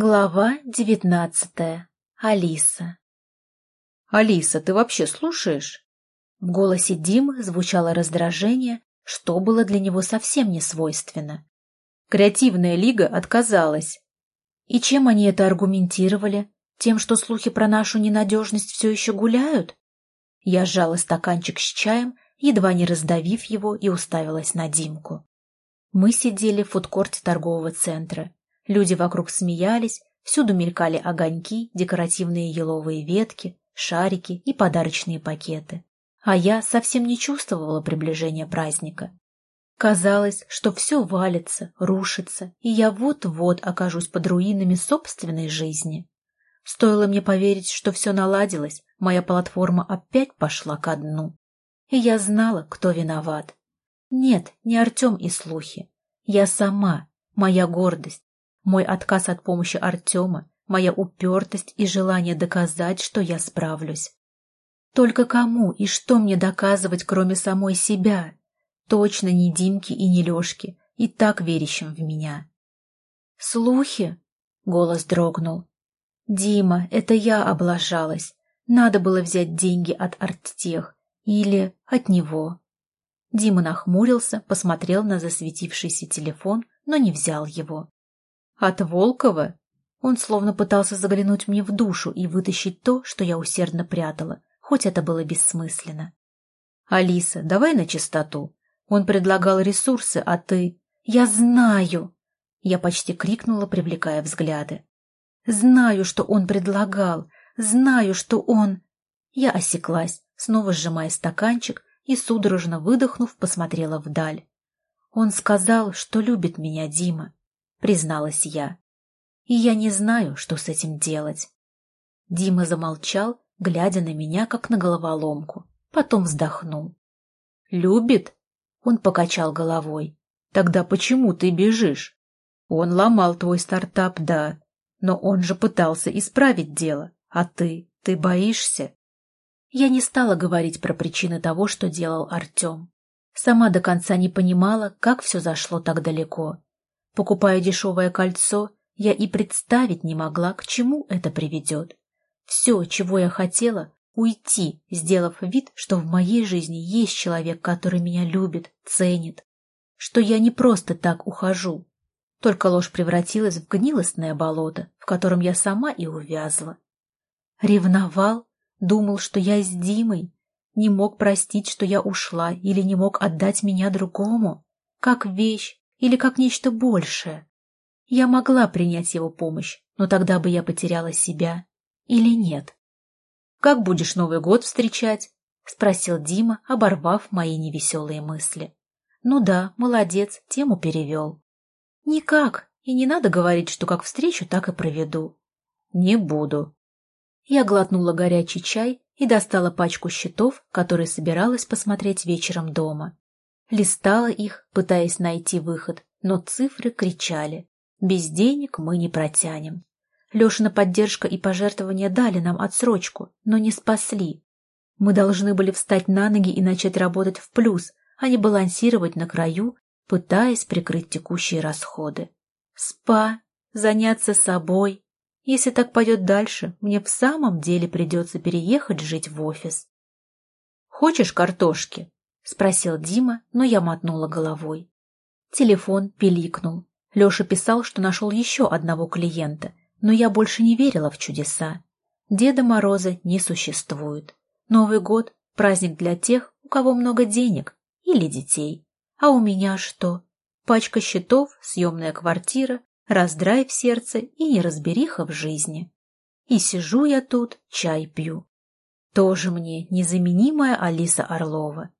Глава девятнадцатая. Алиса. «Алиса, ты вообще слушаешь?» В голосе Димы звучало раздражение, что было для него совсем не свойственно. Креативная лига отказалась. И чем они это аргументировали? Тем, что слухи про нашу ненадежность все еще гуляют? Я сжала стаканчик с чаем, едва не раздавив его, и уставилась на Димку. Мы сидели в фудкорте торгового центра. Люди вокруг смеялись, всюду мелькали огоньки, декоративные еловые ветки, шарики и подарочные пакеты. А я совсем не чувствовала приближения праздника. Казалось, что все валится, рушится, и я вот-вот окажусь под руинами собственной жизни. Стоило мне поверить, что все наладилось, моя платформа опять пошла ко дну. И я знала, кто виноват. Нет, не Артем и слухи. Я сама, моя гордость, мой отказ от помощи Артема, моя упертость и желание доказать, что я справлюсь. Только кому и что мне доказывать, кроме самой себя? Точно не Димки и не Лешки, и так верящим в меня. «Слухи?» — голос дрогнул. «Дима, это я облажалась. Надо было взять деньги от арттех. Или от него». Дима нахмурился, посмотрел на засветившийся телефон, но не взял его. От Волкова? Он словно пытался заглянуть мне в душу и вытащить то, что я усердно прятала, хоть это было бессмысленно. «Алиса, давай на чистоту. Он предлагал ресурсы, а ты...» «Я знаю!» Я почти крикнула, привлекая взгляды. «Знаю, что он предлагал. Знаю, что он...» Я осеклась, снова сжимая стаканчик и, судорожно выдохнув, посмотрела вдаль. Он сказал, что любит меня, Дима. — призналась я. «И я не знаю, что с этим делать». Дима замолчал, глядя на меня, как на головоломку. Потом вздохнул. «Любит?» — он покачал головой. «Тогда почему ты бежишь? Он ломал твой стартап, да, но он же пытался исправить дело, а ты, ты боишься?» Я не стала говорить про причины того, что делал Артем. Сама до конца не понимала, как все зашло так далеко. Покупая дешевое кольцо, я и представить не могла, к чему это приведет. Все, чего я хотела, уйти, сделав вид, что в моей жизни есть человек, который меня любит, ценит, что я не просто так ухожу. Только ложь превратилась в гнилостное болото, в котором я сама и увязла. Ревновал, думал, что я с Димой, не мог простить, что я ушла, или не мог отдать меня другому, как вещь, или как нечто большее. Я могла принять его помощь, но тогда бы я потеряла себя. Или нет? «Как будешь Новый год встречать?» — спросил Дима, оборвав мои невеселые мысли. «Ну да, молодец, тему перевел». «Никак, и не надо говорить, что как встречу, так и проведу». «Не буду». Я глотнула горячий чай и достала пачку счетов, которые собиралась посмотреть вечером дома. Листала их, пытаясь найти выход, но цифры кричали. Без денег мы не протянем. Лешина поддержка и пожертвования дали нам отсрочку, но не спасли. Мы должны были встать на ноги и начать работать в плюс, а не балансировать на краю, пытаясь прикрыть текущие расходы. Спа, заняться собой. Если так пойдет дальше, мне в самом деле придется переехать жить в офис. «Хочешь картошки?» — спросил Дима, но я мотнула головой. Телефон пиликнул. Леша писал, что нашел еще одного клиента, но я больше не верила в чудеса. Деда Мороза не существует. Новый год — праздник для тех, у кого много денег или детей. А у меня что? Пачка счетов, съемная квартира, раздрай в сердце и неразбериха в жизни. И сижу я тут, чай пью. Тоже мне незаменимая Алиса Орлова.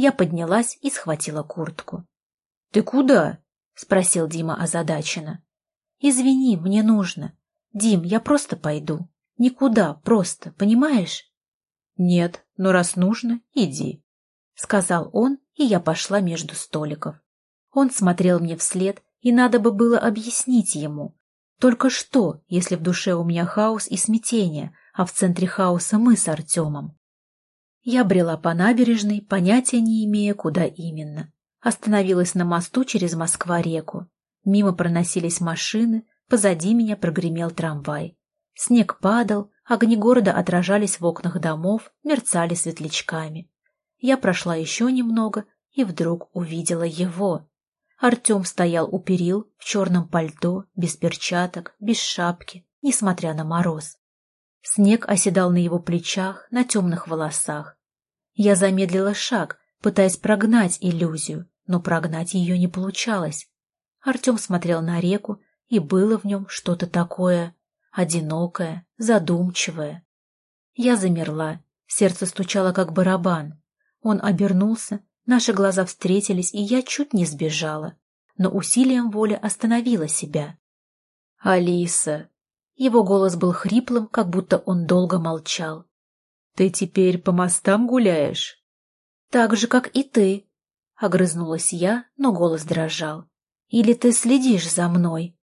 Я поднялась и схватила куртку. — Ты куда? — спросил Дима озадаченно. — Извини, мне нужно. Дим, я просто пойду. Никуда, просто, понимаешь? — Нет, но раз нужно, иди, — сказал он, и я пошла между столиков. Он смотрел мне вслед, и надо бы было объяснить ему. Только что, если в душе у меня хаос и смятение, а в центре хаоса мы с Артемом? Я брела по набережной, понятия не имея, куда именно. Остановилась на мосту через Москва-реку. Мимо проносились машины, Позади меня прогремел трамвай. Снег падал, огни города отражались в окнах домов, мерцали светлячками. Я прошла еще немного и вдруг увидела его. Артем стоял у перил в черном пальто, без перчаток, без шапки, несмотря на мороз. Снег оседал на его плечах, на темных волосах. Я замедлила шаг, пытаясь прогнать иллюзию, но прогнать ее не получалось. Артем смотрел на реку, и было в нем что-то такое одинокое, задумчивое. Я замерла, сердце стучало как барабан. Он обернулся, наши глаза встретились, и я чуть не сбежала, но усилием воли остановила себя. «Алиса!» Его голос был хриплым, как будто он долго молчал. «Ты теперь по мостам гуляешь?» «Так же, как и ты», — огрызнулась я, но голос дрожал. «Или ты следишь за мной?»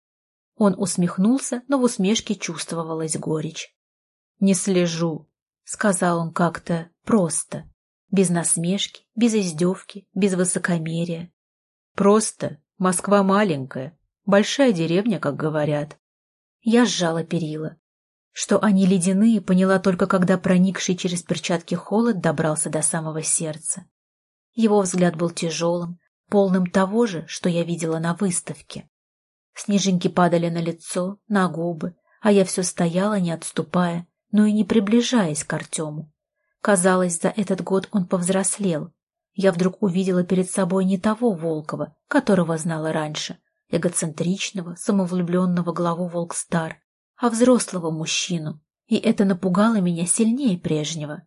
Он усмехнулся, но в усмешке чувствовалась горечь. «Не слежу», — сказал он как-то просто, без насмешки, без издевки, без высокомерия. «Просто Москва маленькая, большая деревня, как говорят». Я сжала перила. Что они ледяные, поняла только когда проникший через перчатки холод добрался до самого сердца. Его взгляд был тяжелым, полным того же, что я видела на выставке. Снежинки падали на лицо, на губы, а я все стояла, не отступая, но и не приближаясь к Артему. Казалось, за этот год он повзрослел. Я вдруг увидела перед собой не того Волкова, которого знала раньше, эгоцентричного, самовлюбленного главу Волкстар, а взрослого мужчину, и это напугало меня сильнее прежнего.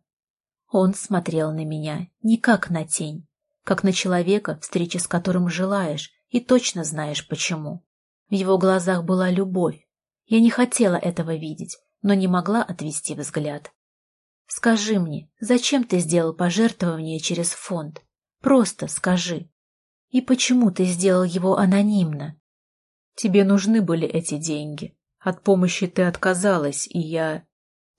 Он смотрел на меня не как на тень, как на человека, встречи с которым желаешь и точно знаешь почему. В его глазах была любовь. Я не хотела этого видеть, но не могла отвести взгляд. «Скажи мне, зачем ты сделал пожертвование через фонд? Просто скажи. И почему ты сделал его анонимно?» «Тебе нужны были эти деньги. От помощи ты отказалась, и я...»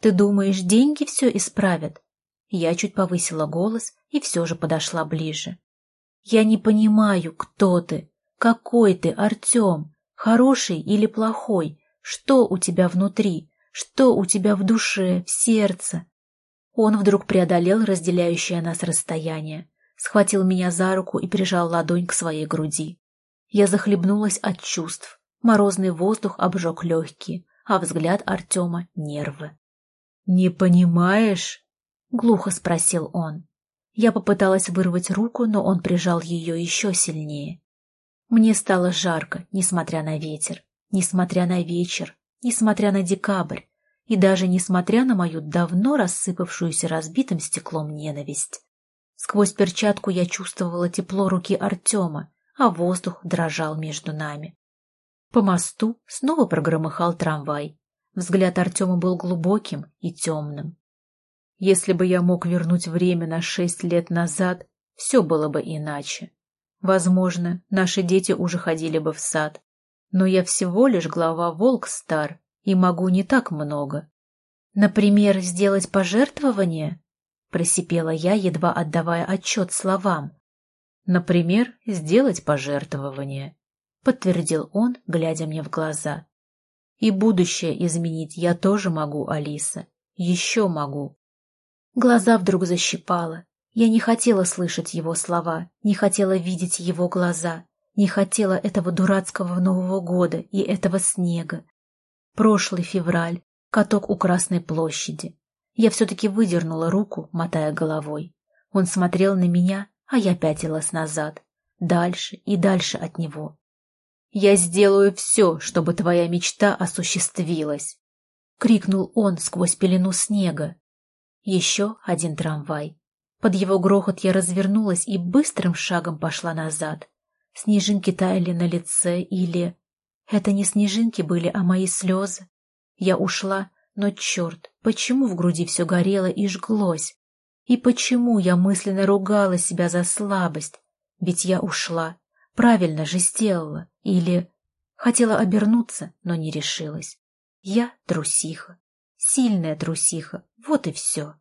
«Ты думаешь, деньги все исправят?» Я чуть повысила голос и все же подошла ближе. «Я не понимаю, кто ты, какой ты, Артем. Хороший или плохой? Что у тебя внутри? Что у тебя в душе, в сердце? Он вдруг преодолел разделяющее нас расстояние, схватил меня за руку и прижал ладонь к своей груди. Я захлебнулась от чувств. Морозный воздух обжег легкие, а взгляд Артема — нервы. «Не понимаешь?» — глухо спросил он. Я попыталась вырвать руку, но он прижал ее еще сильнее. Мне стало жарко, несмотря на ветер, несмотря на вечер, несмотря на декабрь и даже несмотря на мою давно рассыпавшуюся разбитым стеклом ненависть. Сквозь перчатку я чувствовала тепло руки Артема, а воздух дрожал между нами. По мосту снова прогромыхал трамвай. Взгляд Артема был глубоким и темным. Если бы я мог вернуть время на шесть лет назад, все было бы иначе. Возможно, наши дети уже ходили бы в сад. Но я всего лишь глава волк стар и могу не так много. Например, сделать пожертвование? Просипела я, едва отдавая отчет словам. Например, сделать пожертвование, подтвердил он, глядя мне в глаза. И будущее изменить я тоже могу, Алиса. Еще могу. Глаза вдруг защипало. Я не хотела слышать его слова, не хотела видеть его глаза, не хотела этого дурацкого Нового года и этого снега. Прошлый февраль, каток у Красной площади. Я все-таки выдернула руку, мотая головой. Он смотрел на меня, а я пятилась назад, дальше и дальше от него. «Я сделаю все, чтобы твоя мечта осуществилась!» — крикнул он сквозь пелену снега. Еще один трамвай. Под его грохот я развернулась и быстрым шагом пошла назад. Снежинки таяли на лице или... Это не снежинки были, а мои слезы. Я ушла, но черт, почему в груди все горело и жглось? И почему я мысленно ругала себя за слабость? Ведь я ушла. Правильно же сделала. Или... Хотела обернуться, но не решилась. Я трусиха. Сильная трусиха. Вот и все.